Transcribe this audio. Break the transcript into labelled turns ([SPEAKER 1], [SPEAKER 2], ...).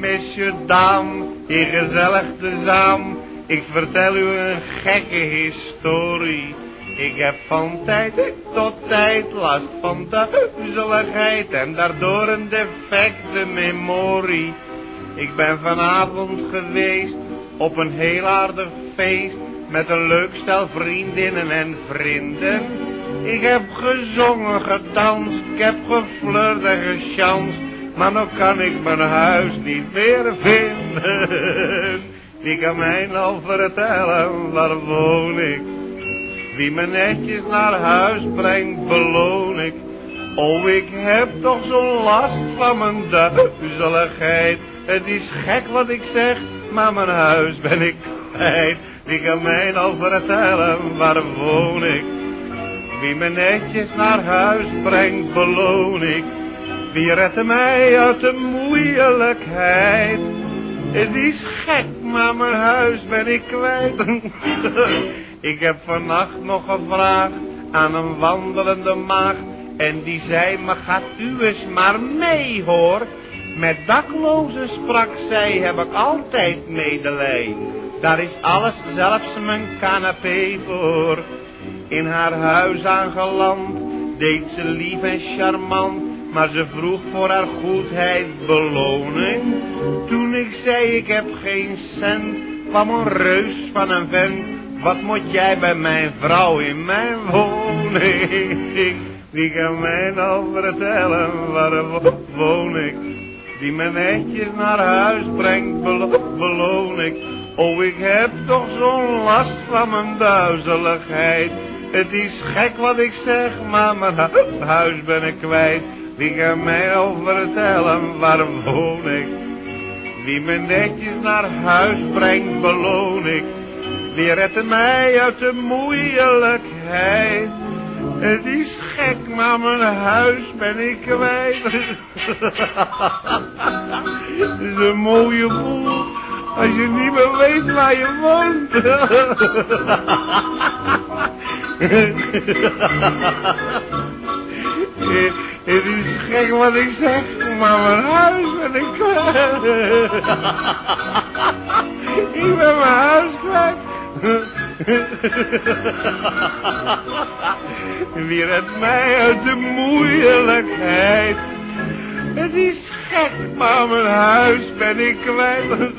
[SPEAKER 1] Mis je dan, hier gezellig te zaam. Ik vertel u een gekke historie. Ik heb van tijd tot tijd last van duizeligheid en daardoor een defecte memorie. Ik ben vanavond geweest op een heel aardig feest met een leuk stel vriendinnen en vrienden. Ik heb gezongen, gedanst, ik heb geflirt en gechanst, maar nu kan ik mijn huis niet meer vinden. Wie kan mij nou vertellen, waar woon ik? Wie me netjes naar huis brengt, beloon ik. Oh, ik heb toch zo'n last van mijn duizeligheid. Het is gek wat ik zeg, maar mijn huis ben ik kwijt. Wie kan mij nou vertellen, waar woon ik? Wie me netjes naar huis brengt, beloon ik. Wie redt mij uit de moeilijkheid? Het is gek, maar mijn huis ben ik kwijt. ik heb vannacht nog gevraagd aan een wandelende maagd. En die zei, maar gaat u eens maar mee hoor. Met daklozen sprak zij, heb ik altijd medelij. Daar is alles, zelfs mijn canapé voor. In haar huis aangeland, deed ze lief en charmant. Maar ze vroeg voor haar goedheid beloning. Toen ik zei ik heb geen cent, kwam een reus van een vent. Wat moet jij bij mijn vrouw in mijn woning? Wie kan mij nou vertellen, waar woon ik? Die me netjes naar huis brengt, beloon ik. Oh, ik heb toch zo'n last van mijn duizeligheid. Het is gek wat ik zeg, maar mijn huis ben ik kwijt. Wie kan mij nou vertellen, waar woon ik? Wie me netjes naar huis brengt, beloon ik. Wie redt mij uit de moeilijkheid? Het is gek, maar mijn huis ben ik kwijt. Het is een mooie boel. Als je niet meer weet waar je woont. Het is gek wat ik zeg, maar mijn huis ben ik kwijt. Ik ben mijn huis kwijt. Wie redt mij uit de moeilijkheid? Het is gek, maar mijn huis ben ik kwijt.